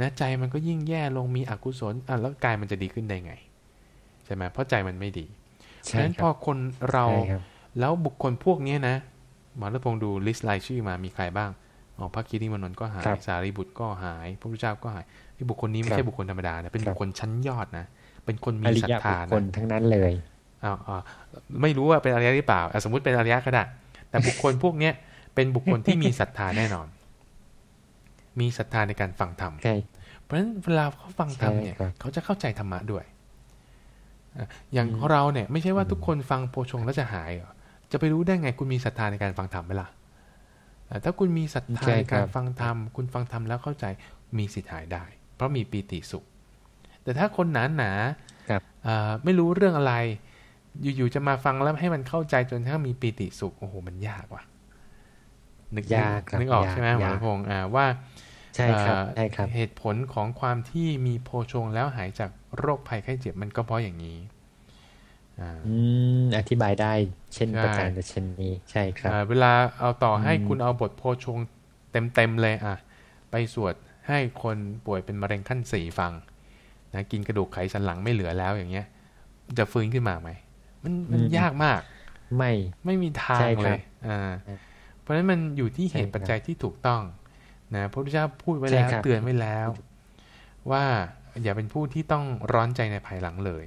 นะใจมันก็ยิ่งแย่ลงมีอกุศลอะแล้วกายมันจะดีขึ้นได้ไงใช่ไหมเพราะใจมันไม่ดีเพราะฉะนั้นพอคนเราแล้วบุคคลพวกนี้นะหมอรัตพงศ์ดูลิสต์รายชื่อมามีใครบ้างอ๋อพระกิริมานนท์ก็หายสารีบุตรก็หาย พระพุทธเจ้าก็หายที่บุคคลนี้ไม่ใช่บุคคลธรรมดานะเป็นบุคคลชั้นยอดนะ เป็นคนมีศรัทธา
คนทั้งนั้นเลย
อ๋อไม่รู้ว่าเป็นอริยะหรือเปล่าสมมุติเป็นอริยะก็ได้แต่บุคคลพวกเนี้ยเป็นบุคคลที่มีศรัทธาแน่นอน มีศรัทธาในการฟังธรรมเพราะฉะนั้นเวลาเขาฟังธรรมเนี่ย เขาจะเข้าใจธรรมะด้วยอย่างเราเนี่ย ไม่ใช่ว่าทุกคนฟังโพชงแล้วจะหาย จะไปรู้ได้ไงคุณมีศรัทธาในการฟังธรรมไหมล่ะถ้าคุณมีศรัทธาในการฟังธรรมคุณฟังธรรมแล้วเข้าใจมีสิทธิ์หายได้ เพราะมีปีติสุข แต่ถ้าคนหนาหนาไม่รู้เรื่องอะไร อยู่ๆจะมาฟังแล้วให้มันเข้าใจจนถ้ามีปีติสุขโอ้โหมันยากว่ะนึกยากนึกออกใช่ไหมหมอพงศ์ว่า
ใช่ครับใช่ครับ
เหตุผลของความที่มีโพชงแล้วหายจากโรคภัยไข้เจ็บมันก็เพราะอย่างนี้
อืมอธิบายได้เช่นประการเช่นนี้ใช่ครับ
เวลาเอาต่อให้คุณเอาบทโพชงเต็มๆเลยอะ ไปสวดให้คนป่วยเป็นมะเร็งขั้นสี่ฟัง นะกินกระดูกไขสันหลังไม่เหลือแล้วอย่างเงี้ย จะฟื้นขึ้นมาไหมมันมันยากมาก
ไม่
ไม่มีทางเลยอ่าเพราะฉะนั้นมันอยู่ที่เหตุปัจจัยที่ถูกต้องนะพระพุทธเจ้าพูดไว้แล้วเตือนไว้แล้ว ว่าอย่าเป็นผู้ที่ต้องร้อนใจในภายหลังเลย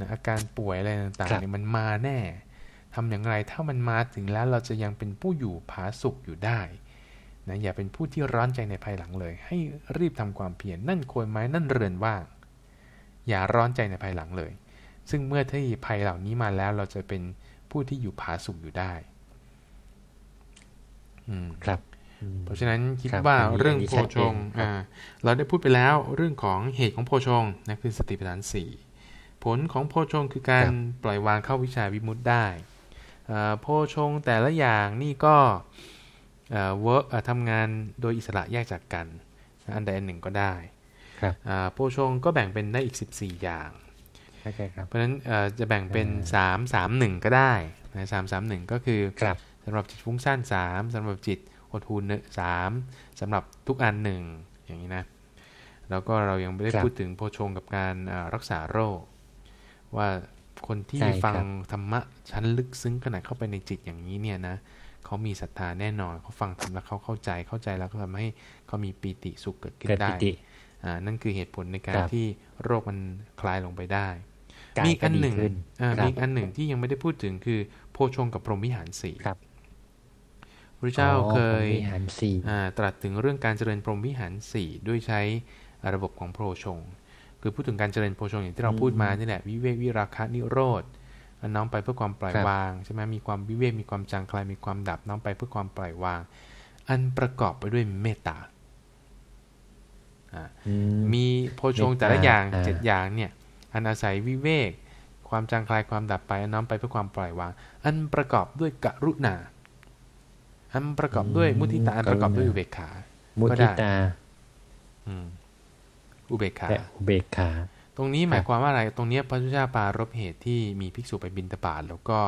นะอาการป่วยอะไรต่างๆเนี่ยมันมาแน่ทำอย่างไรถ้ามันมาถึงแล้วเราจะยังเป็นผู้อยู่ผาสุกอยู่ได้นะอย่าเป็นผู้ที่ร้อนใจในภายหลังเลย ให้รีบทำความเพียรนั่นโคนไม้นั่นเรือนว่าง อย่าร้อนใจในภายหลังเลย ซึ่งเมื่อที่ภัยเหล่านี้มาแล้วเราจะเป็นผู้ที่อยู่ผาสุกอยู่ได้
อืมครับ
เพราะฉะนั้นคิดว่าเรื่องโพชงอ่าเราได้พูดไปแล้วเรื่องของเหตุของโพชงนะคือสติปัฏฐานสี่ผลของโพชงคือการปล่อยวางเข้าวิชาวิมุตได้โพชงแต่ละอย่างนี่ก็เวิร์กทำงานโดยอิสระแยกจากกัน อันใดอันหนึ่งก็ได้ โพชงก็แบ่งเป็นได้อีก 14 อย่างเพราะฉะนั้นจะแบ่งเป็น3 3 1 ก็ได้สามสามหนึ่งก็คือสำหรับจิตฟุ้งซ่านสามสำหรับจิตอดทูนสามสำหรับทุกอันหนึ่งอย่างนี้นะ แล้วก็เรายังไม่ได้พูดถึงโพชงกับการรักษาโรค ว่าคนที่ฟังธรรมะชั้นลึกซึ้งขนาดเข้าไปในจิตอย่างนี้เนี่ยนะเขามีศรัทธาแน่นอนเขาฟังธรรมแล้วเขาเข้าใจเข้าใจแล้วก็ทำให้เขามีปีติสุขเกิดขึ้นได้อ่า นั่นคือเหตุผลในการที่โรคมันคลายลงไปได้มีอันหนึ่งมีอันหนึ่งที่ยังไม่ได้พูดถึงคือโพชงกับพรหมวิหารสี่พระเจ้าเคยตรัสถึงเรื่องการเจริญพรหมวิหารสี่ด้วยใช้ระบบของโพชง คือพูดถึงการเจริญโพชงอย่างที่เราพูดมานี่แหละวิเวกวิราคะนิโรธน้อมไปเพื่อความปล่อยวางใช่ไหมมีความวิเวกมีความจางคลายมีความดับน้อมไปเพื่อความปล่อยวาง อันประกอบไปด้วยเมตตา มีโพชงแต่ละอย่างเจ็ดอย่างเนี่ยอันอาศัยวิเวก ความจางคลายความดับไปน้อมไปเพื่อความปล่อยวาง อันประกอบด้วยกรุณา อันประกอบด้วยมุทิตาอันประกอบด้วยอุเบกขา
มุทิตา
อุเบกขา
อุเบกขา
ตรงนี้หมายความว่าอะไร ตรงนี้พระพุทธเจ้าปารบเหตุที่มีภิกษุไปบินตบาทแล้วก็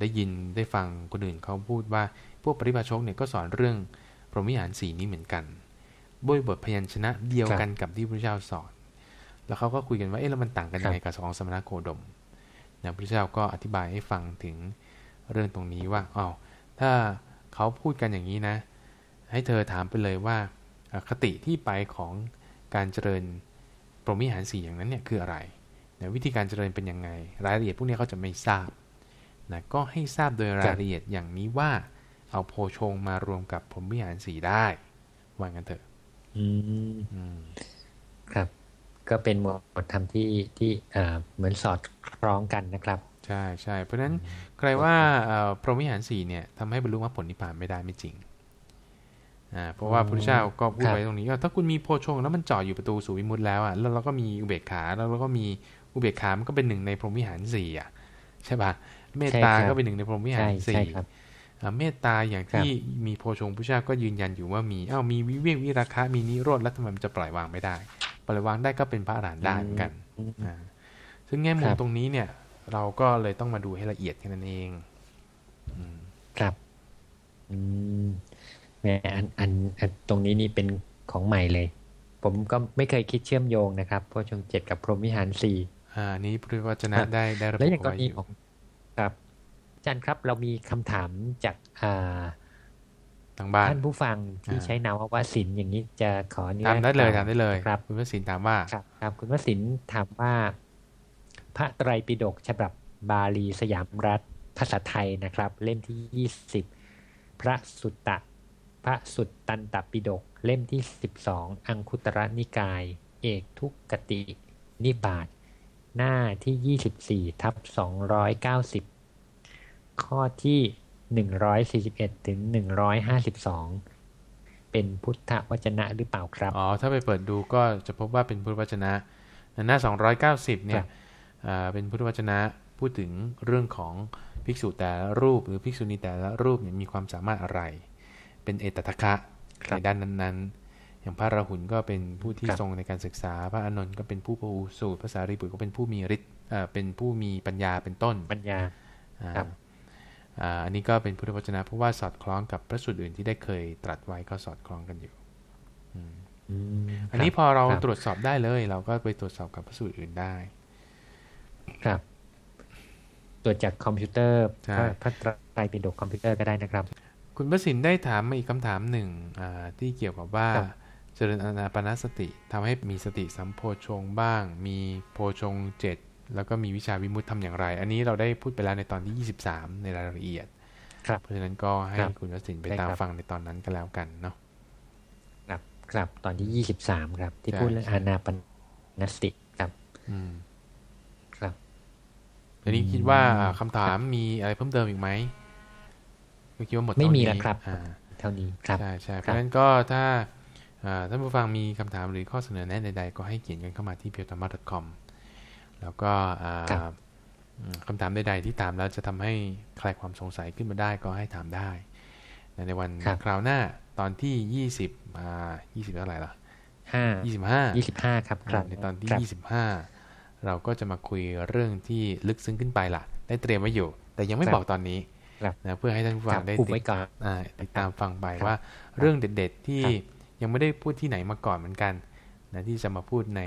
ได้ยินได้ฟังคนอื่นเขาพูดว่า พวกปริบาชกเนี่ยก็สอนเรื่องพรหมิหารสีนี้เหมือนกัน ด้วยบทพยัญชนะเดียวกันกับที่พระเจ้าสอน แล้วเขาก็คุยกันว่าเอ๊ะแล้วมันต่างกันยังไงกับสองสมณโคดมนะพระเจ้าก็อธิบายให้ฟังถึงเรื่องตรงนี้ว่าอ๋อถ้าเขาพูดกันอย่างนี้นะ ให้เธอถามไปเลยว่าคติที่ไปของการเจริญปรมิหารสี่อย่างนั้นเนี่ยคืออะไรนะวิธีการเจริญเป็นยังไง รายละเอียดพวกนี้เขาจะไม่ทราบนะก็ให้ทราบโดยรายละเอียดอย่างนี้ว่า เอาโพชงมารวมกับพรมิหารสี่ได้ว่างั้นเถอะ
อืมครับ ก็เป็นหมวดธรรมที่ที่เหมือนสอดคล้องกันนะครับ
ใช่ใช่เพราะฉะนั้นใครว่าพรหมิหารสี่เนี่ยทำให้บรรลุมรรคผลนิพพานไม่ได้ไม่จริงอ่าเพราะว่าพระพุทธเจ้าก็พูดไว้ตรงนี้ว่าถ้าคุณมีโพชงแล้วมันจ่ออยู่ประตูสู่วิมุตแล้วอะแล้วเราก็มีอุเบกขาแล้วเราก็มีอุเบกขามันก็เป็นหนึ่งในพรหมวิหารสี่อะใช่ป่ะเมตตาก็เป็นหนึ่งในพรหมวิหารสี่ เมตตาอย่างที่มีโพชงพระเจ้าก็ยืนยันอยู่ว่ามีเอ้ามีวิเวกวิราคะมีนิโรธแล้วทำไมมันจะปล่อยวางไม่ได้ ปล่อยวางได้ก็เป็นพระอรหันต์ได้เหมือนกันอ่าซึ่งแง่มุมตรงนี้เนี่ย เราก็เลยต้องมาดูให้ละเอียดแค่นั้นเอง
ครับ อืมอันอันอันตรงนี้นี่เป็นของใหม่เลย ผมก็ไม่เคยคิดเชื่อมโยงนะครับพระชงเจ็ดกับพรหมวิหารสี่
อ่า นี้พุทธวจนะได้ได้ระบุ
ไว้อยู่แล้วอย่างกรณีของครับอา จารย์ครับเรามีคำถามจากอ่า
ทางบ้าน
ท่านผู้ฟังที่ใช้นามว่าสินอย่างนี้จะขออนุญา
ตถามได้เลยถามได้เลยครับ คุณวสินถามว่า
ครับครับคุณวสินถามว่า พระไตรปิฎกฉบับบาลีสยามรัฐภาษาไทยนะครับ เล่มที่ยี่สิบพระสุตตะพระสุตตันตปิฎกเล่มที่12อังคุตรนิกาย เอกทุกกตินิบาตหน้าที่24ทับ290 ข้อที่141ถึง152เป็นพุทธวจนะหรือเปล่าครับ
อ๋อ ถ้าไปเปิดดูก็จะพบว่าเป็นพุทธวจนะ หน้า290เนี่ยเป็นพุทธวจนะพูดถึงเรื่องของภิกษุแต่ละรูปหรือภิกษุณีแต่ละรูปเนี่ยมีความสามารถอะไร เป็นเอตตะคะในด้านนั้นๆ อย่างพระราหุลก็เป็นผู้ที่ทรงในการศึกษา พระอานนท์ก็เป็นผู้ปูสูตรภาษาริบุตรก็เป็นผู้มีฤทธิ์เป็นผู้มีปัญญาเป็นต้น
ปัญญาครับ
อันนี้ก็เป็นพุทธวจนะเพราะว่าสอดคล้องกับพระสูตรอื่นที่ได้เคยตรัสไว้ก็สอดคล้องกันอยู่อันนี้พอเราตรวจสอบได้เลย เราก็ไปตรวจสอบกับพระสูตรอื่นได้
ครับ ตรวจจากคอมพิวเตอร์พระไตรปิฎกคอมพิวเตอร์ก็ได้นะครับ
คุณประสินได้ถามมาอีกคำถามหนึ่งที่เกี่ยวกับว่าเจริญอนาปนสติทำให้มีสติสัมโพชงบ้าง มีโพชงเจ็ด แล้วก็มีวิชาวิมุตทำอย่างไร อันนี้เราได้พูดไปแล้วในตอนที่ 23 ในรายละเอียด
ครับ
เพราะฉะนั้นก็ให้คุณวสินไปตามฟังในตอนนั้นก็แล้วกันเนาะ
ครับครับตอนที่ 23 ครับ ที่พูดเรื่องอานาปนสติครับ
อืม
ครับ
ทีนี้คิดว่าคำถามมีอะไรเพิ่มเติมอีกไหมก็คิดว่าหมด
ไม่มีแล้วครับเท่านี้ครับ
ใช่ใช่เพราะฉะนั้นก็ถ้าท่านผู้ฟังมีคำถามหรือข้อเสนอแนะใดๆ ก็ให้เขียนกันเข้ามาที่ p i e w t h a m a c o m แล้วก็คำถามใดๆที่ถามแล้วจะทำให้คลายความสงสัยขึ้นมาได้ก็ให้ถามได้ในวันคราวหน้าตอนที่ยี่สิบมายี่สิบเท่าไหร่ล่ะ
ห้า
ยี่สิบห้า
ยี่สิบห้าครับ
ในตอนที่ยี่สิบห้าเราก็จะมาคุยเรื่องที่ลึกซึ้งขึ้นไปล่ะ ได้เตรียมไว้อยู่ แต่ยังไม่บอกตอนนี้นะเพื่อให้ท่านผู้ฟังได้ติดตามฟังไปว่า เรื่องเด็ด ๆที่ยังไม่ได้พูดที่ไหนมาก่อนเหมือนกันนะที่จะมาพูดใน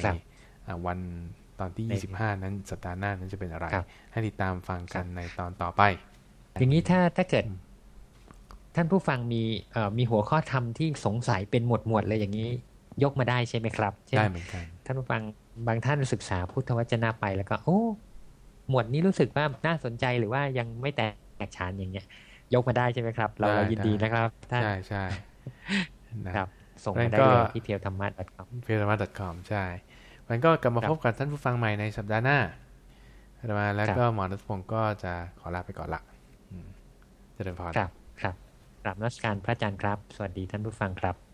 วัน ตอนที่ 25 นั้นสัปดาห์หน้านั้นจะเป็นอะไร ให้ติดตามฟังกันในตอนต่อไป
อย่างนี้ถ้าถ้าเกิด ท่านผู้ฟังมีเอ่อมีหัวข้อธรรมที่สงสัยเป็นหมวดหมวดเลยอย่างนี้ ยกมาได้ใช่ไหมครับ
ได้เหมือนกัน
ท่านผู้ฟังบางท่านศึกษาพุทธวจนะไปแล้วก็ โอ้หมวดนี้รู้สึกว่าน่าสนใจหรือว่ายังไม่แตกฉานอย่างเงี้ย ยกมาได้ใช่ไหมครับ เราเรายินดีนะครับ
ท่านใช่ใช่
ครับส่งมาได้เลยที่เพียวธรรมะ .com
เพียวธรรมะ .com ใช่ มันก็กลับมาพบกับท่านผู้ฟังใหม่ในสัปดาห์หน้าธรรมาแล้วก็หมอรัตพงศ์ก็จะขอลาไปก่อนละเจริญพร
ครับ ครับกราบนักการพระอาจารย์ครับ สวัสดีท่านผู้ฟังครับ